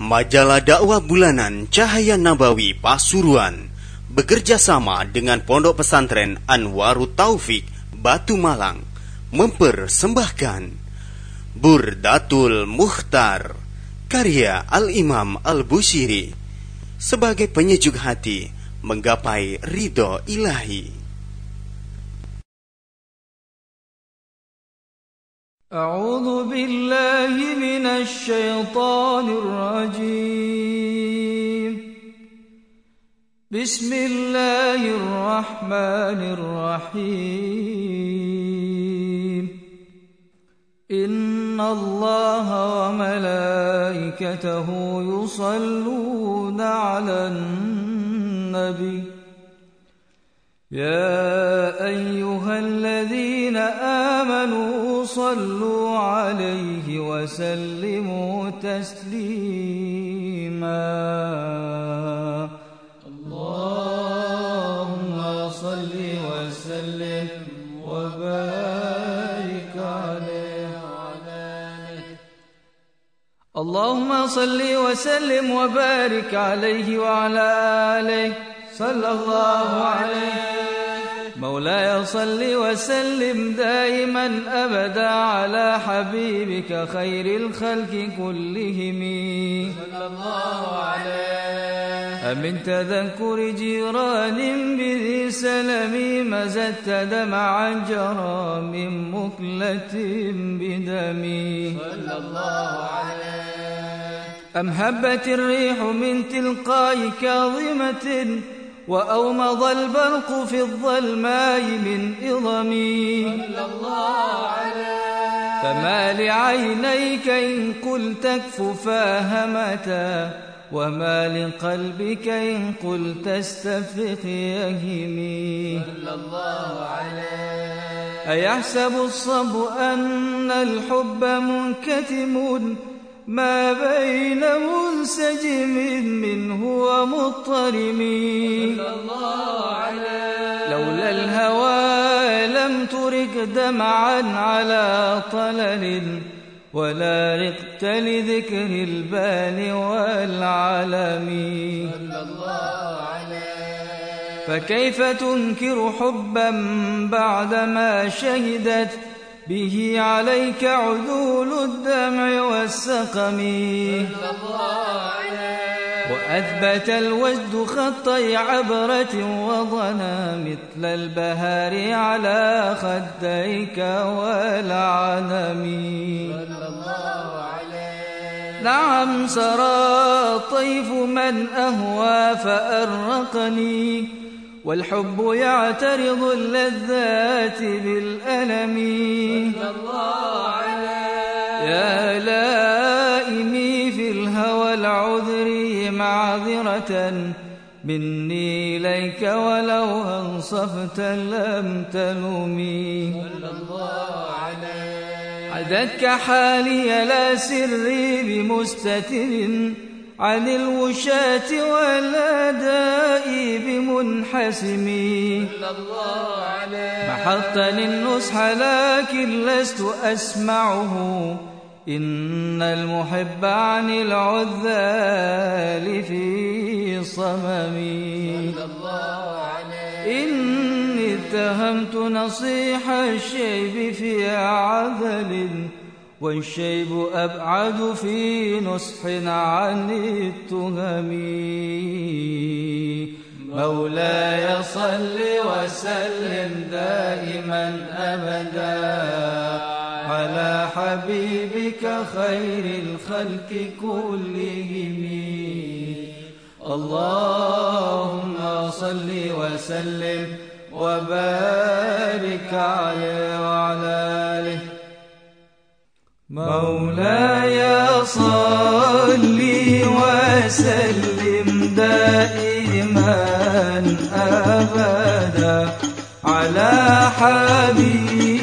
Majalah dakwah bulanan Cahaya Nabawi Pasuruan bekerja sama dengan Pondok Pesantren Anwarut Taufik Batu Malang mempersembahkan Burdatul Mukhtar karya Al-Imam Al-Bushiri sebagai penyejuk hati menggapai ridho ilahi. أعوذ بالله من الشيطان الرجيم. بسم الله الرحمن الرحيم. إن الله وملائكته يصلون على النبي. يا أيها الذين آمنوا صلوا عليه وسلموا تسليما. اللهم صل وسلم وبارك عليه اللهم صل وسلم وبارك عليه وعلى آله. صلى الله عليه مولاي صل وسلم دائما أبدا على حبيبك خير الخلق كلهم. صلى الله عليه أمن تذكر جيران بذي سلم مزدت دمعا جرى من مقلة بدمي صلى الله عليه أم هبت الريح من تلقاء كاظمة وأومض البرق في الظلماء من إظمي. فما لعينيك إن قلت اكففا همتا وما لقلبك إن قلت استفق يهمي. أيحسب الصب أن الحب منكتم؟ ما بين منسجم منه ومضطرم. لولا الهوى لم ترك دمعا على طلل ولا رقت لذكر البال والعلم. فكيف تنكر حبا بعدما شهدت؟ به عليك عدول الدمع والسقم. وأثبت الوجد خطي عبرة وضنا مثل البهار على خديك والعنم نعم سرى طيف من أهوى فأرقني. والحب يعترض اللذات بالألم. يا لائمي في الهوى العذر معذرة. مني إليك ولو أنصفت لم تلومي عدتك حالي لا سري بمستتر. عن الوشاة والأداء بمنحسم. محطني النصح لكن لست أسمعه. إن المحب عن العذال في صمم. إني اتهمت نصيح الشيب في عذل. والشيب أبعد في نصح عن التهم. مولاي صل وسلم دائما أبدا على حبيبك خير الخلق كلهم. اللهم صل وسلم وبارك عليه وعلى مولاي صل وسلم دائما أبدا على حبيبك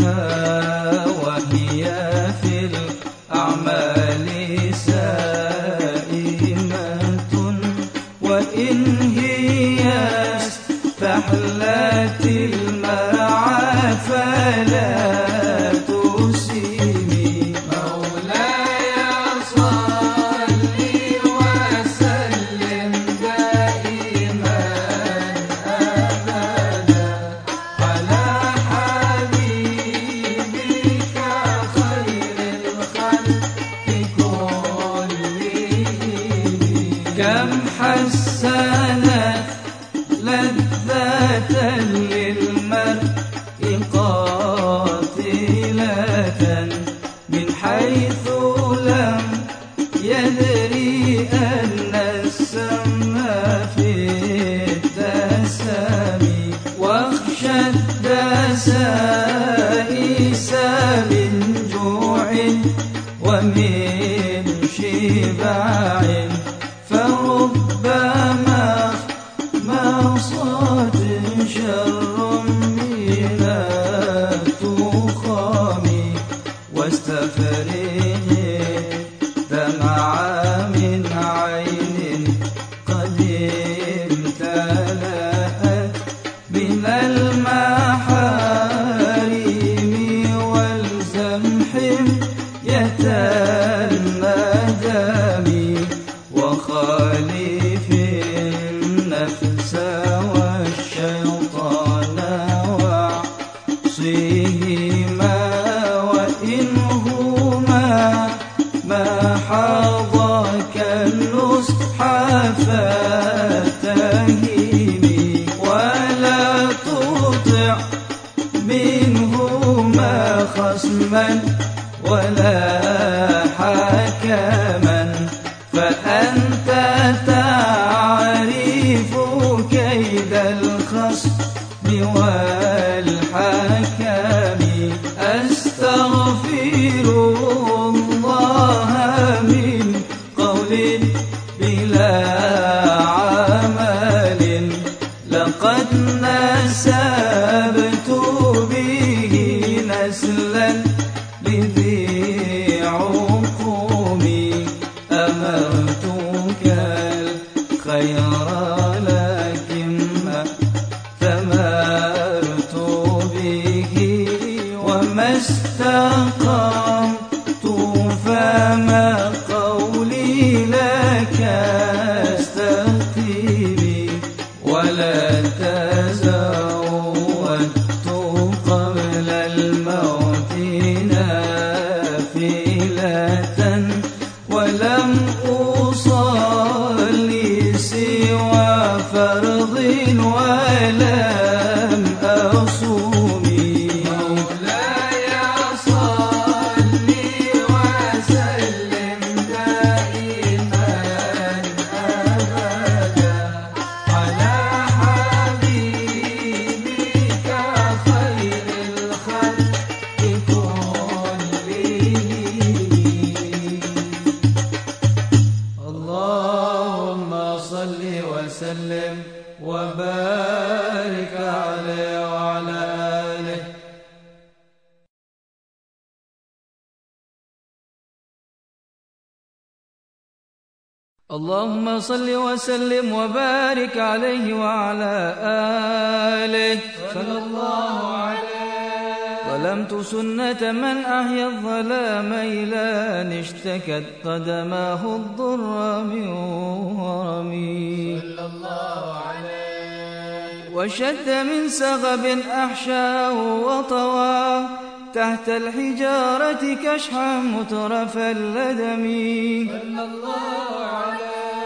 Hare اللهم صل وسلم وبارك عليه وعلى آله. صلى الله عليه. ظلمت سنة من أحيا الظلام إلى أن اشتكت قدماه الضر من ورمي. صلى الله عليه. وشد من سغب أحشاه وطوى تحت الحجارة كشحا مترف اللدم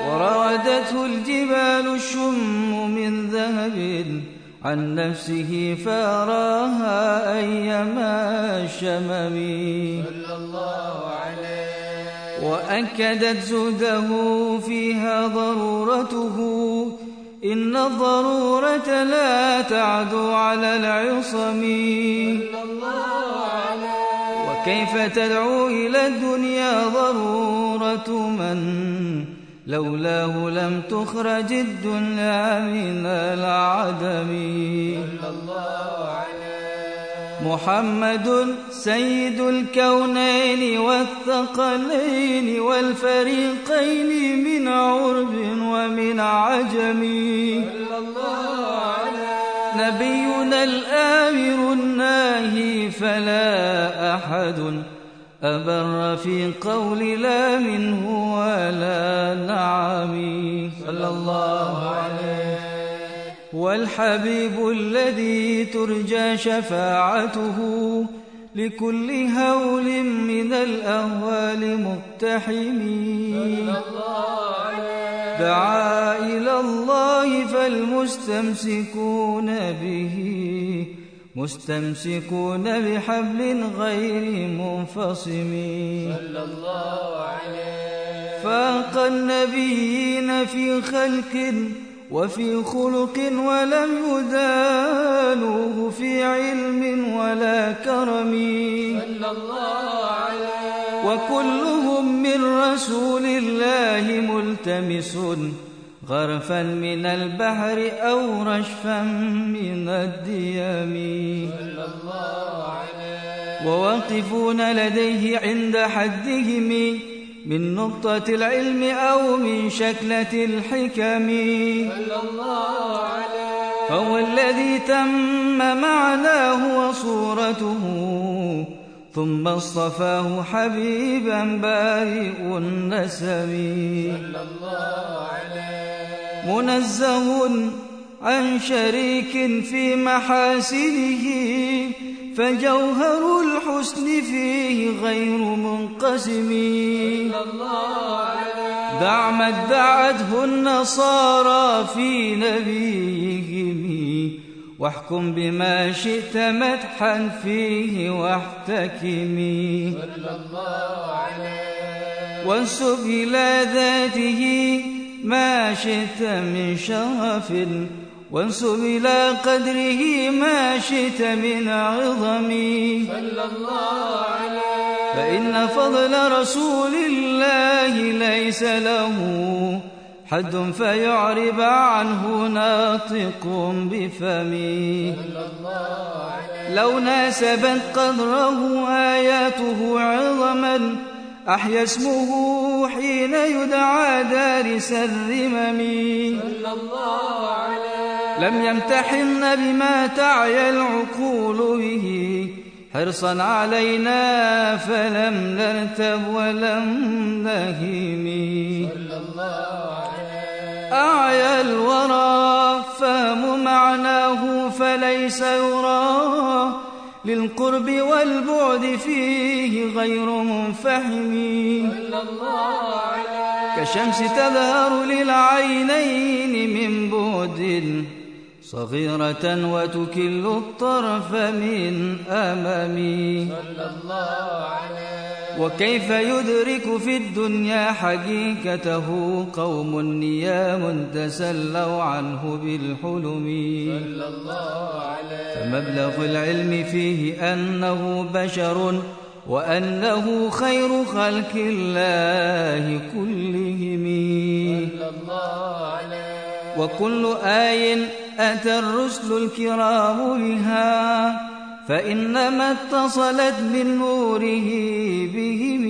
وراودته الجبال الشم من ذهب عن نفسه فأراها أيما عليه وأكدت زهده فيها ضرورته إن الضرورة لا تعدو على العصم. وكيف تدعو إلى الدنيا ضرورة من لولاه لم تخرج الدنيا من العدم. الله عليه محمد سيد الكونين والثقلين والفريقين من عرب ومن عجم. نبينا الآمر الناهي فلا أحد أبر في قول لا منه ولا نعم. صلى الله عليه والحبيب الذي ترجى شفاعته لكل هول من الأهوال مقتحم صلى الله عليه دعا إلى الله فالمستمسكون به مستمسكون بحبل غير منفصم. صلى الله عليه فاق النبيين في خلق وفي خلق ولم يدانوه في علم ولا كرم. صلى الله عليه وكلهم من رسول الله ملتمس. غرفا من البحر أو رشفا من الديام. صلى الله عليه وواقفون لديه عند حدهم. من نقطة العلم أو من شكلة الحكم. فهو الذي تم معناه وصورته ثم اصطفاه حبيبا بارئ عليه منزه عن شريك في محاسنه فجوهر الحسن فيه غير منقسم. دع ما ادعته النصارى في نبيهم. واحكم بما شئت مدحا فيه عليه وانسب إلى ذاته ما شئت من شرف. وانسب إلى قدره ما شئت من عظم. صلى الله عليه فإن فضل رسول الله ليس له حد فيعرب عنه ناطق بفمي لو ناسبت قدره آياته عظما أحيا اسمه حين يدعى دارس الرمم صلى الله لم يمتحن بما تعيا العقول به. حرصا علينا فلم نرتب ولم نهيم صلى الله أعيا الورى فهم معناه فليس يرى. للقرب والبعد فيه غير منفهم. كشمس تظهر للعينين من بعد صغيرة وتكل الطرف من أمامي. صلى الله عليه وكيف يدرك في الدنيا حقيقته قوم نيام تسلوا عنه بالحلم. صلى الله عليه فمبلغ العلم فيه أنه بشر وأنه خير خلق الله كلهم. صلى الله عليه وكل آي أتى الرسل الكرام بها فإنما اتصلت من نوره بهم.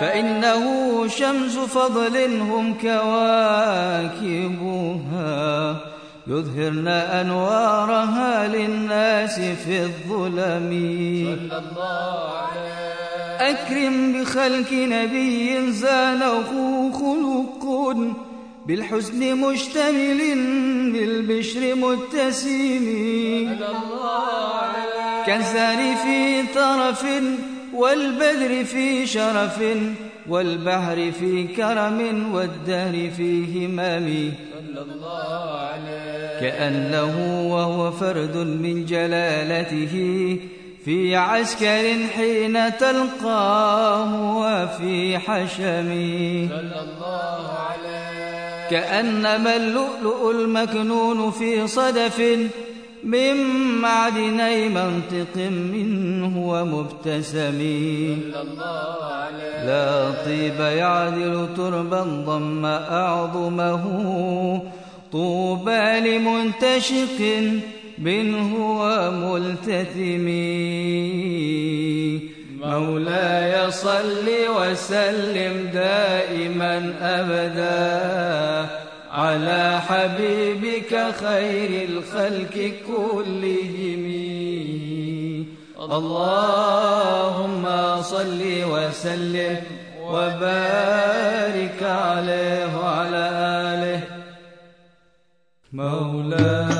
فإنه شمس فضل هم كواكبها يظهرن أنوارها للناس في الظلم. صلى الله عليه أكرم بخلق نبي زانه خلق بالحزن مشتمل بالبشر متسم. كالزار في طرف والبدر في شرف والبحر في كرم والدهر في همام كأنه وهو فرد من جلالته. في عسكر حين تلقاه وفي حشم صلى الله عليه كأنما اللؤلؤ المكنون في صدف من معدني منطق منه ومبتسم. لا طيب يعدل تربا ضم أعظمه. طوبى لمنتشق منه وملتثم مولاي صل وسلم دائما أبدا على حبيبك خير الخلق كلهم. اللهم صل وسلم وبارك عليه وعلى آله. مولاي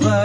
love.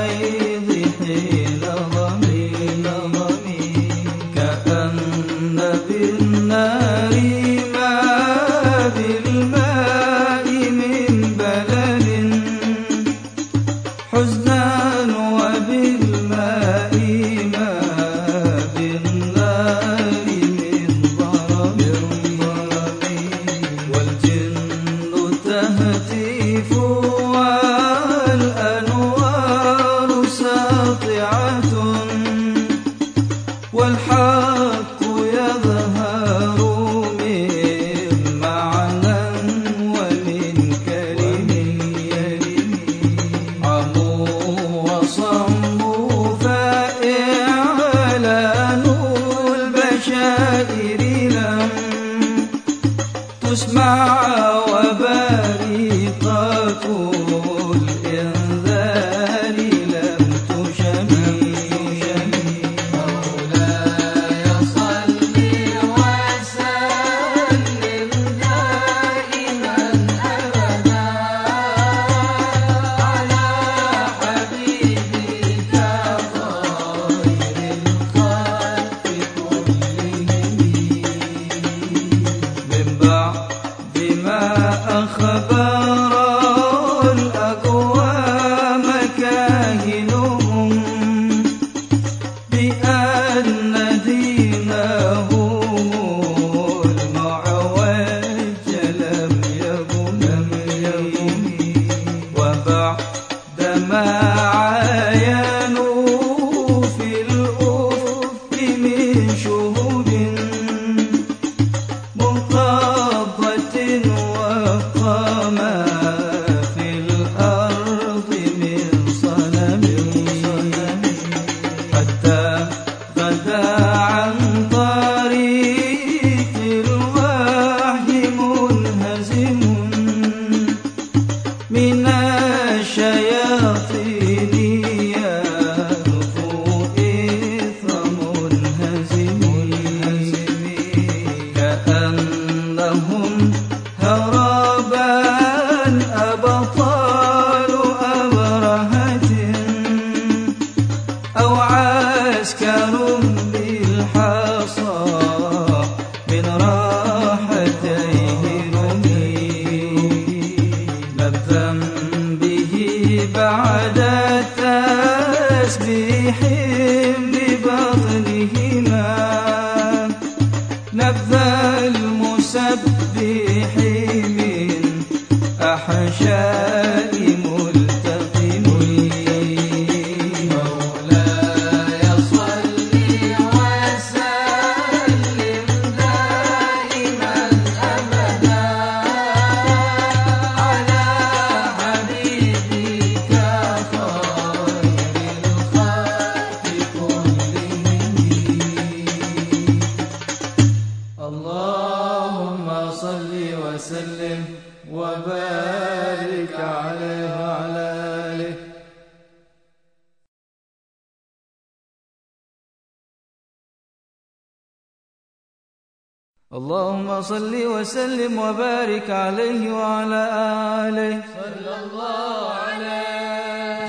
صلى الله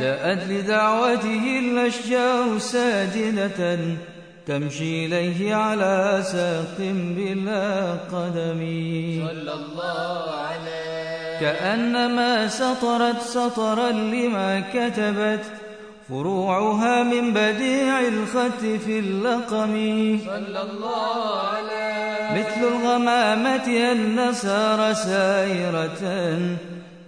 جاءت لدعوته الأشجار ساجدة تمشي إليه على ساق بلا قدم. صلى الله عليه كأنما سطرت سطرا لما كتبت فروعها من بديع الخط في اللقم. صلى الله عليه مثل الغمامة النسار سائرة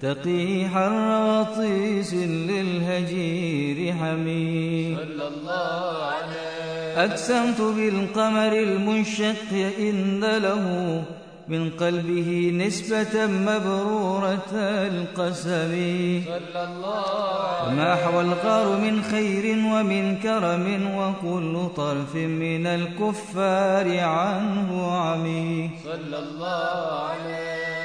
تقي حر وطيس للهجير حمي صلى الله عليه أقسمت بالقمر المنشق إن له من قلبه نسبة مبرورة القسم. صلى الله وما حوى الغار من خير ومن كرم وكل طرف من الكفار عنه عمي صلى الله عليه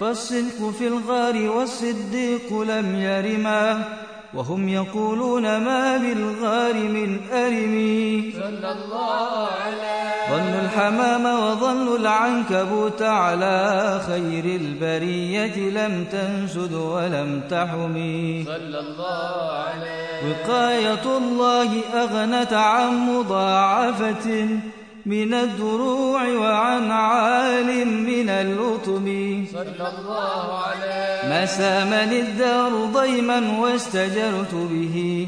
فالصدق في الغار والصديق لم يرما وهم يقولون ما بالغار من أرمي صلى الله عليه الحمام وظن العنكبوت على خير البرية لم تنسد ولم تحمي صلى الله عليه وقاية الله أغنت عن مضاعفة. من الدروع وعن عال من اللطم. صلى الله عليه. ما سامني الدار ضيما واستجرت به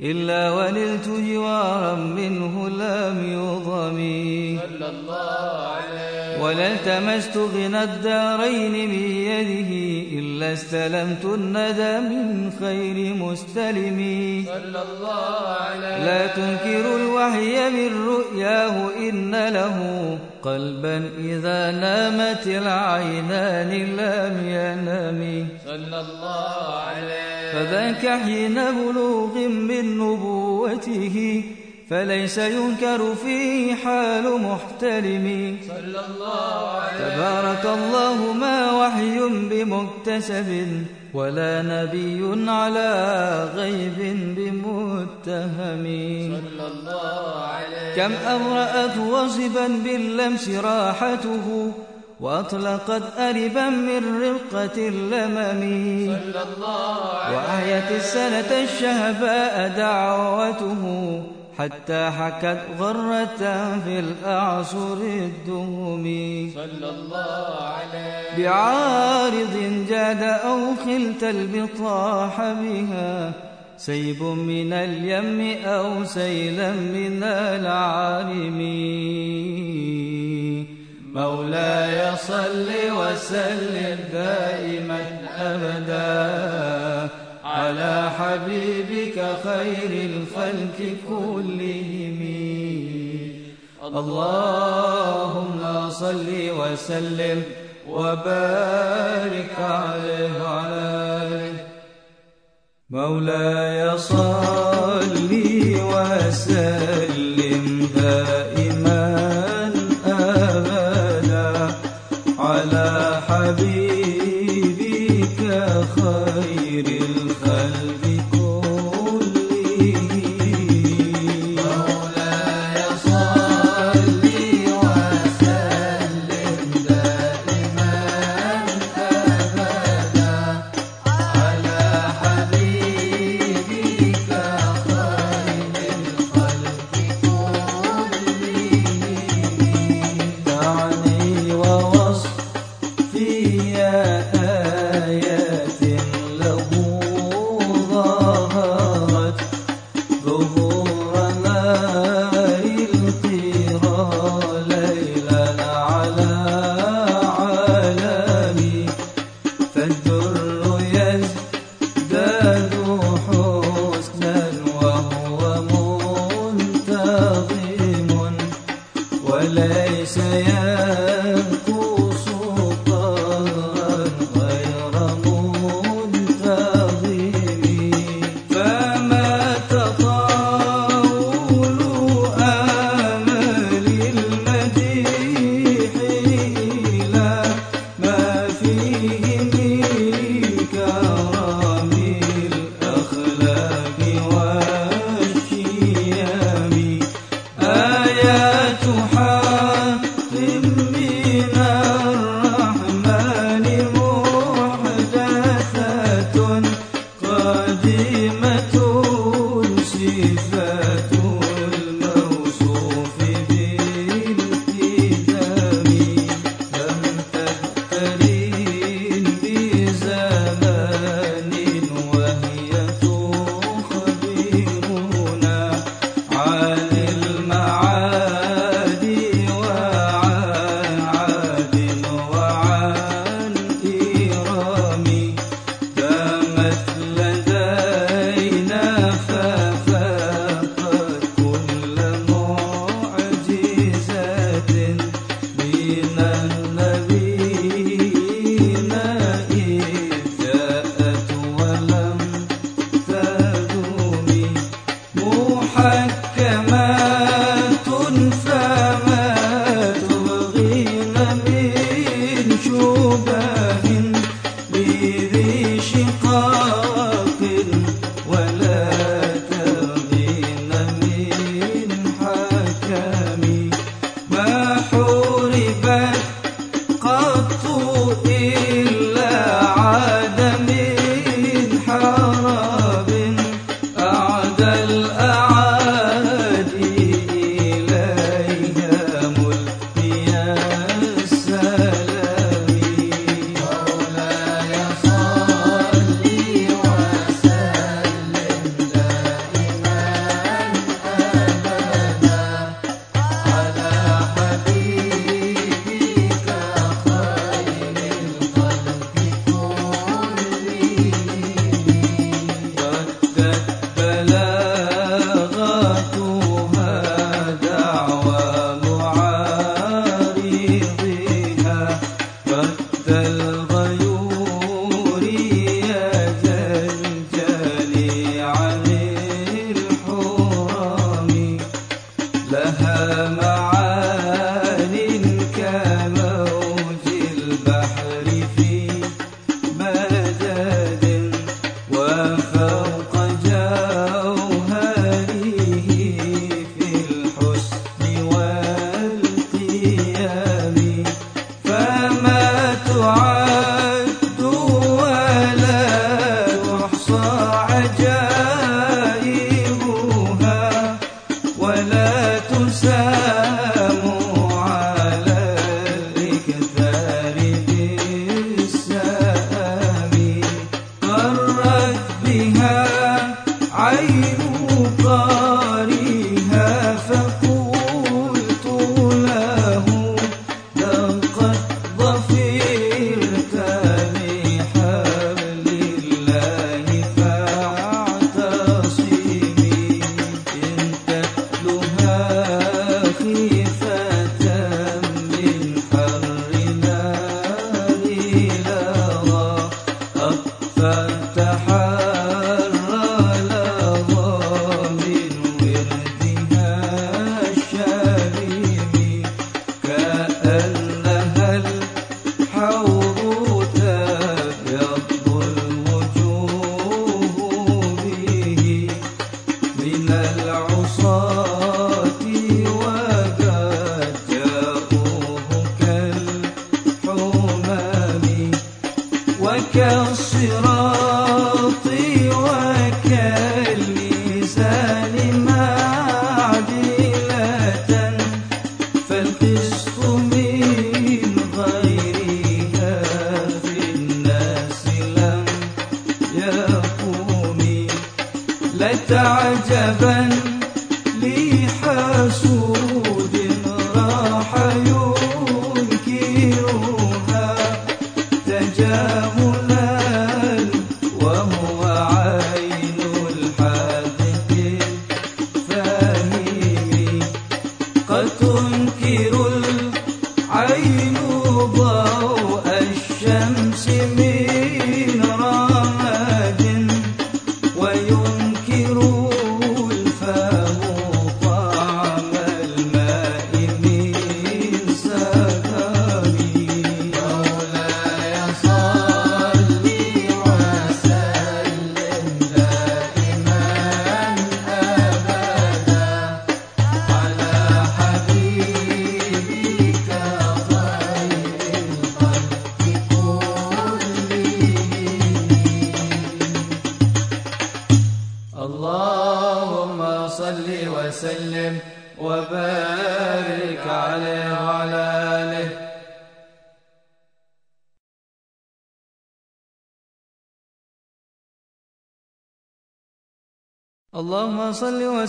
إلا ونلت جوارا منه لم يضمي صلى الله عليه. ولا التمست غنى الدارين من يده إلا استلمت الندى من خير مستلم. صلى الله عليه. لا تنكر الوحي من رؤياه إن له قلبا إذا نامت العينان لم ينم. صلى الله عليه فذاك حين بلوغ من نبوته فليس ينكر فيه حال محتلم. صلى الله عليه تبارك الله ما وحي بمكتسب. ولا نبي على غيب بمتهم. صلى الله عليه كم أبرأت وصبا باللمس راحته وأطلقت أربا من رقة اللمم. وأحيت السنة الشهباء دعوته حتى حكت غرة في الأعصر الدهم صلى الله عليه بعارض جاد أو خلت البطاح بها. سيب من اليم أو سيلا من العالم. مولاي صل وسلم دائما أبدا. على حبيبك خير الخلق كلهم. اللهم صل وسلم وبارك عليه مولاي صل وسلم.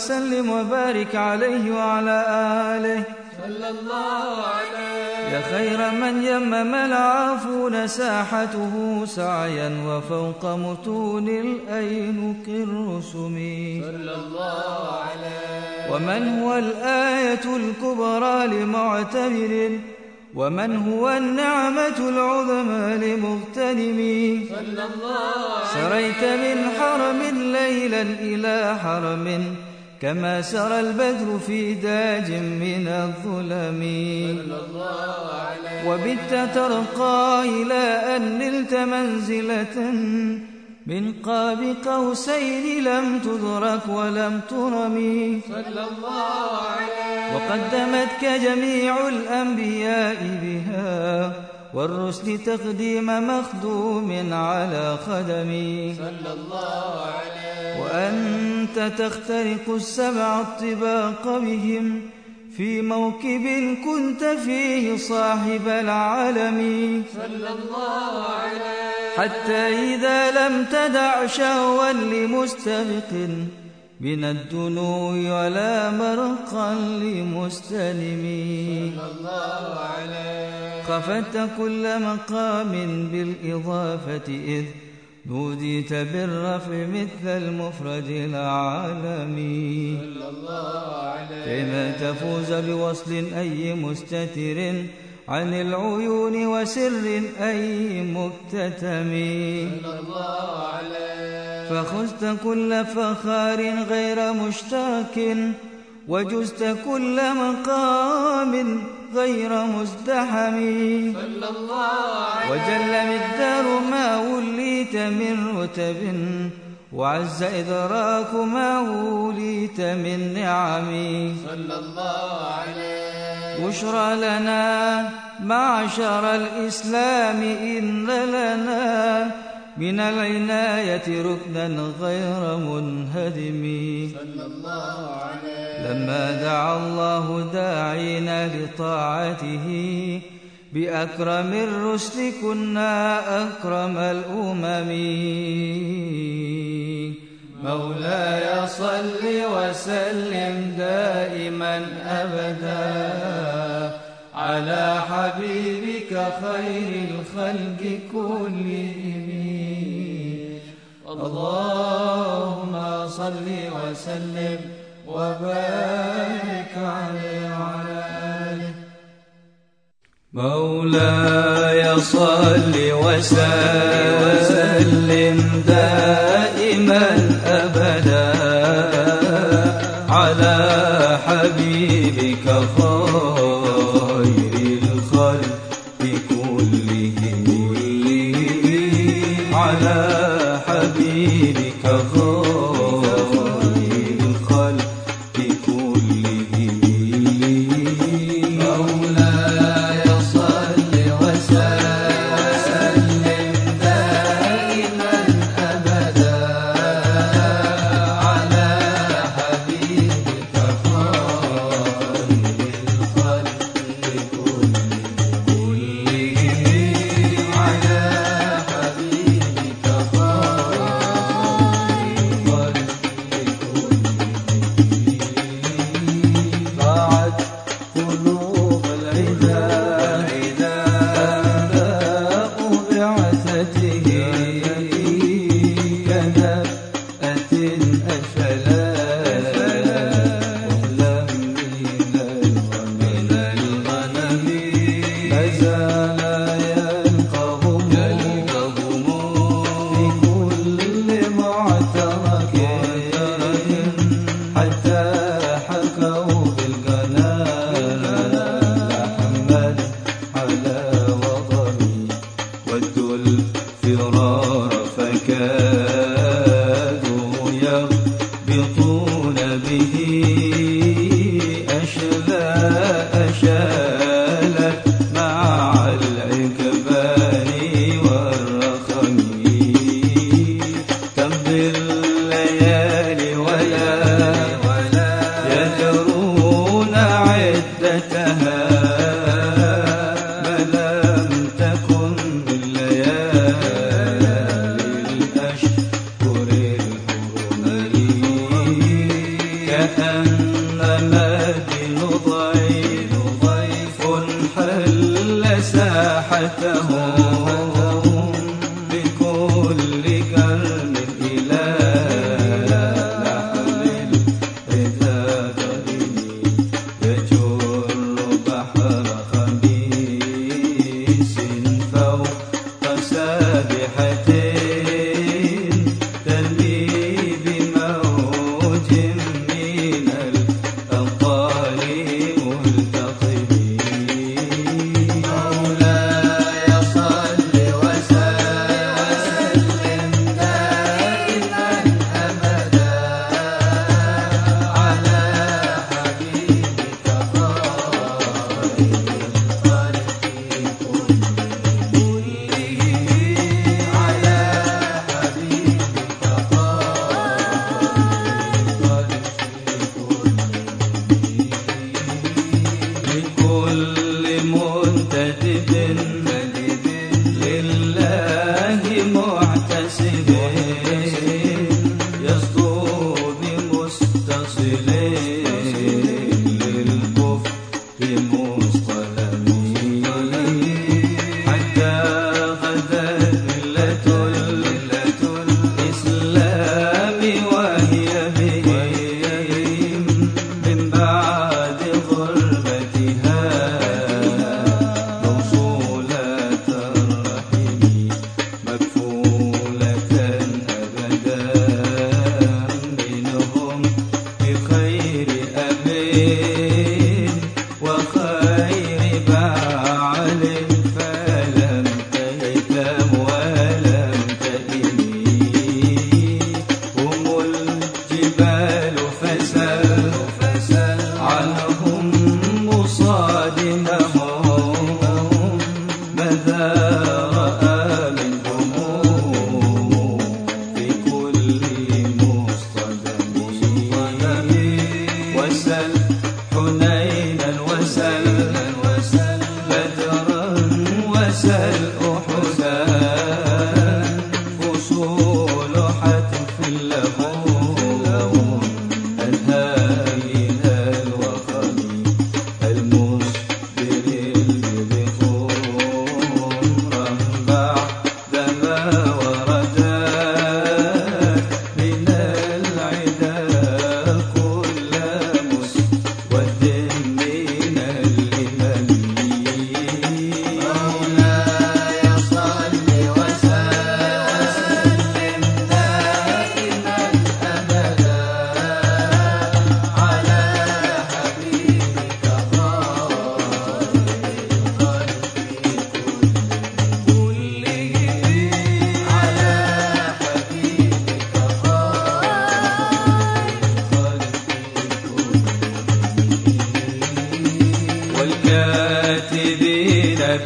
وسلم وبارك عليه وعلى آله. صلى الله عليه يا خير من يمم العافون ساحته سعيا وفوق متون الأينك الرسم صلى الله عليه ومن هو الآية الكبرى لمعتبر؟ ومن هو النعمة العظمى لمغتنم؟ سريت من حرم ليلا إلى حرم كما سرى البدر في داج من الظلم. وبت ترقى إلى أن نلت منزلة. من قاب قوسين لم تدرك ولم ترم. صلى الله عليه وقدمتك جميع الأنبياء بها. والرسل تقديم مخدوم على خدمي صلى الله عليه وأنت تخترق السبع الطباق بهم في موكب كنت فيه صاحب العالم. صلى الله عليه حتى إذا لم تدع شهوا لمستبق من الدنو ولا مرقا لمستلم. صلى الله عليه خفت كل مقام بالإضافة إذ نوديت بالرفع مثل المفرد العالمي. كيما تفوز بوصل أي مستتر عن العيون وسر أي مكتتم؟ فخذت كل فخار غير مشترك وجزت كل مقام غير مزدحم. صلى الله عليه وجل مقدار ما وليت من رتب وعز إدراك ما وليت من نعم. صلى الله عليه بشرى لنا معشر الإسلام إن لنا من العناية ركنا غير منهدم. لما دعا الله داعينا لطاعته بأكرم الرسل كنا أكرم الأمم. مولاي صل وسلم دائما أبدا. على حبيبك خير الخلق كلهم. اللهم صل وسلم وبارك عليه وعلى آله. مولاي صل وسلم دائما.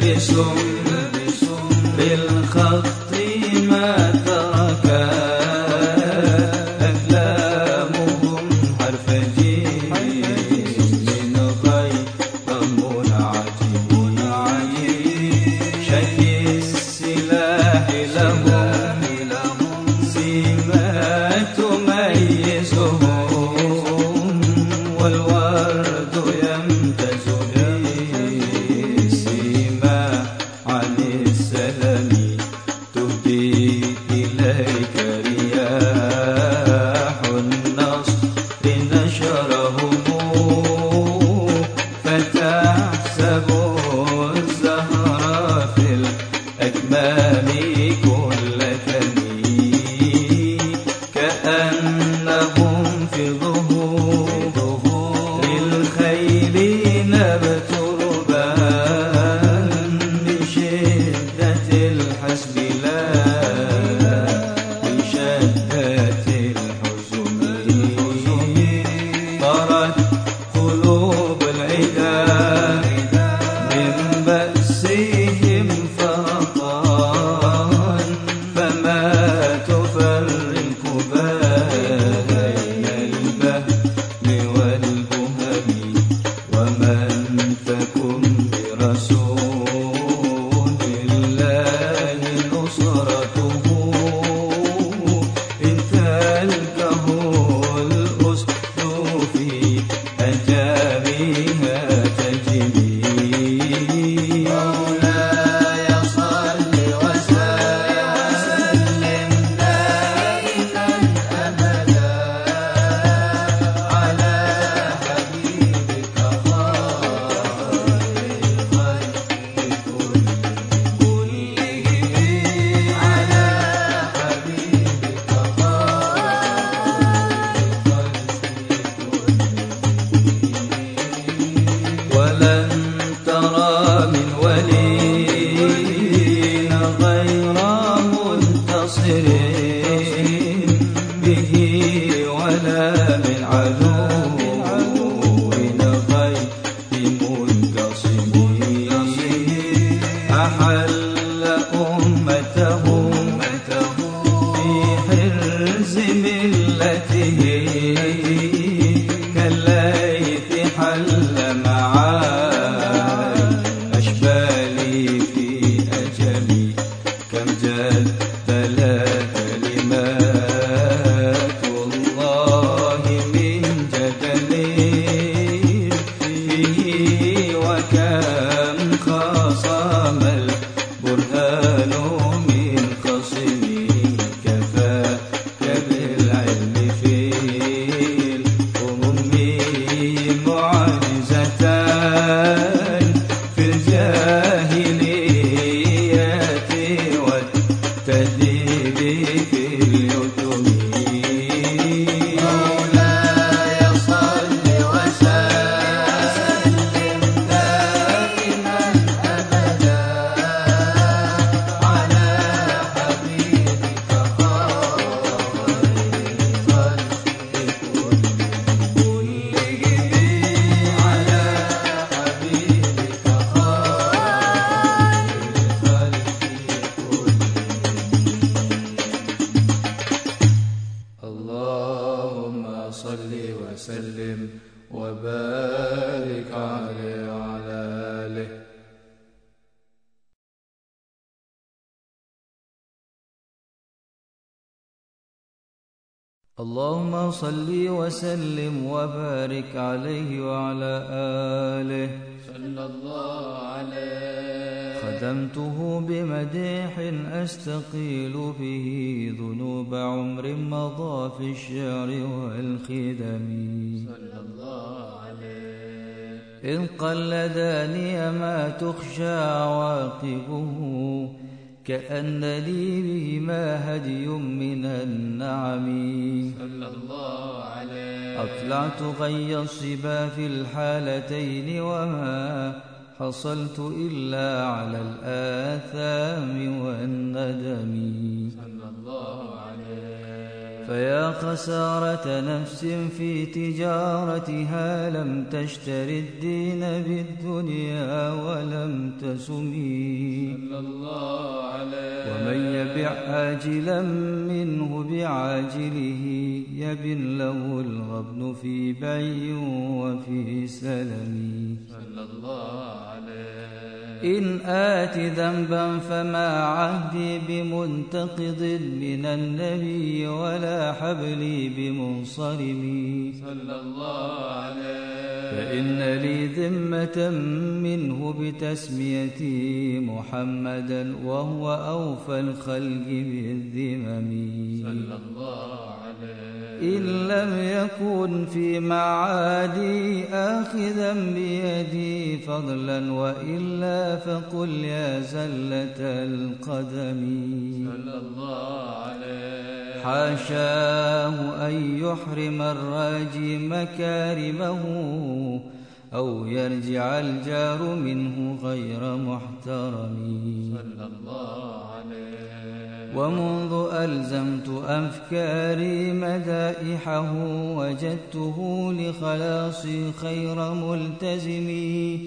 على صل وسلم وبارك عليه وعلى آله. صلى الله عليه خدمته بمديح أستقيل به ذنوب عمر مضى في الشعر والخدم. صلى الله عليه إذ قلداني ما تخشى عواقبه. كأن لي بهما هدي من النعم. صلى الله عليه أطلعت غي الصبا في الحالتين وما حصلت إلا على الآثام والندم. صلى الله عليه فيا خسارة نفس في تجارتها لم تشتر الدين بالدنيا ولم تسمي. ومن يبع عاجلا منه بعاجله يبن له الغبن في بيع وفي سلم. الله عليه. إن آت ذنبا فما عهدي بمنتقض من النبي ولا حبلي بمنصرم. صلى الله عليه. فإن لي ذمة منه بتسميتي محمدا وهو أوفى الخلق بالذمم. صلى الله عليه. إن لم يكن في معادي آخذا بيدي فضلا وإلا فقل يا زلة القدم. صلى الله عليه. حاشاه أن يحرم الراجي مكارمه أو يرجع الجار منه غير محترم. صلى الله عليه. ومنذ ألزمت أفكاري مدائحه وجدته لخلاصي خير ملتزم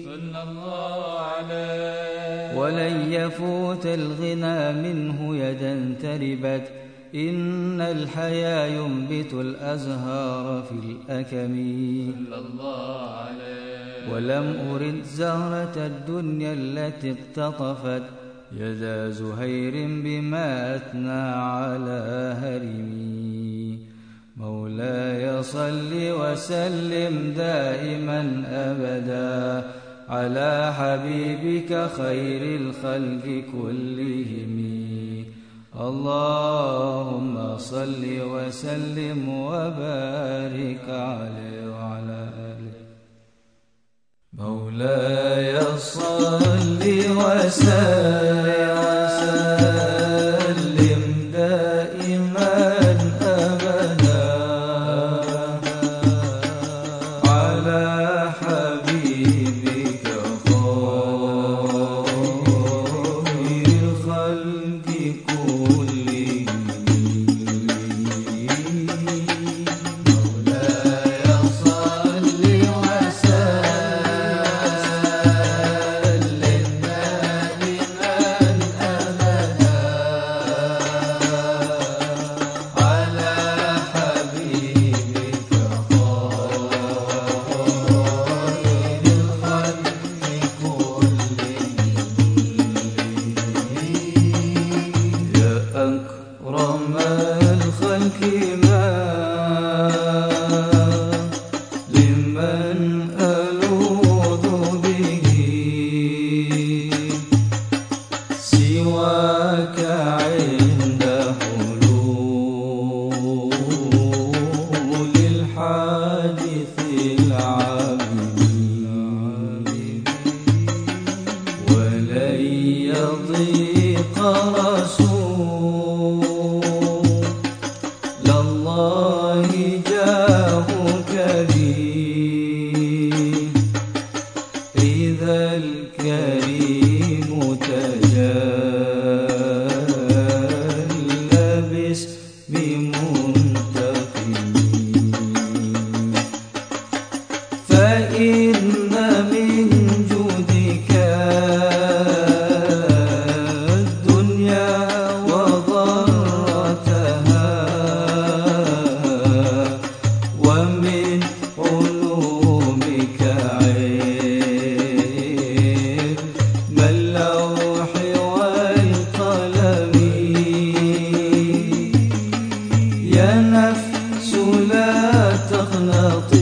صلى الله عليه ولن يفوت الغنى منه يدا تربت. إن الحيا ينبت الأزهار في الأكم. صلى الله عليه ولم أرد زهرة الدنيا التي اقتطفت. يدا زهير بما أثنى على هرمي. مولاي صل وسلم دائما أبدا على حبيبك خير الخلق كلهم. اللهم صل وسلم وبارك عليه وعلى آله مولاي صل وسلم. لا تغلطي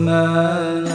والحمد